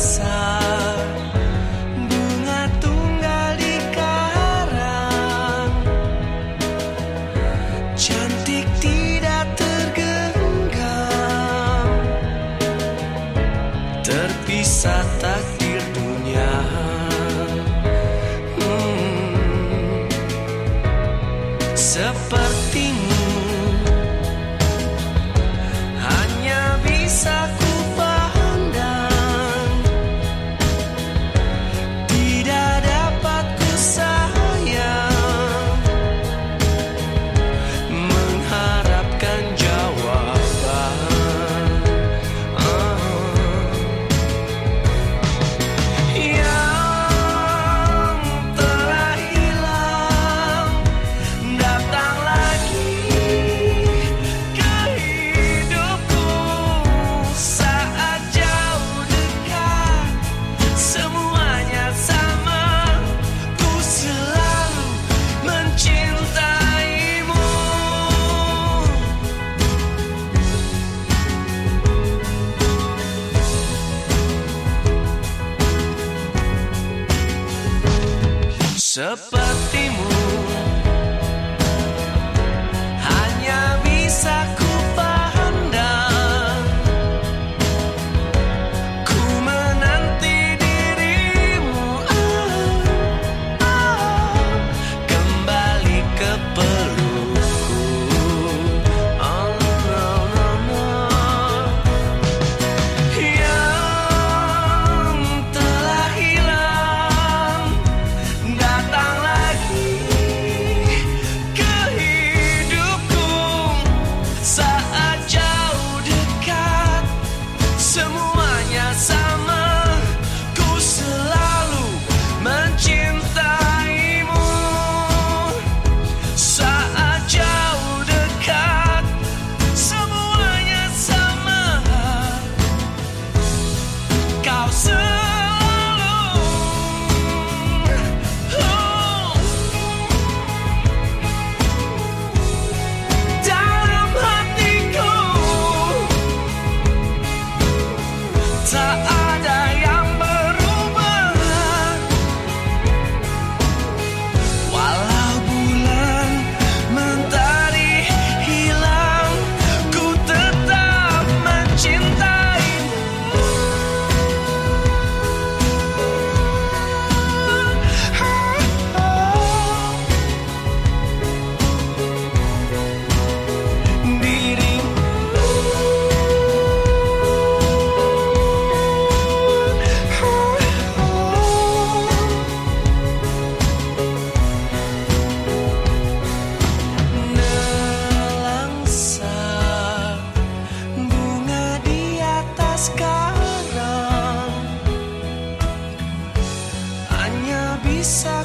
besar. Bunga tunggal di karang. Cantik tidak tergenggam. Terpisah takdir dunia. Seperti sepertimu sepertimu beside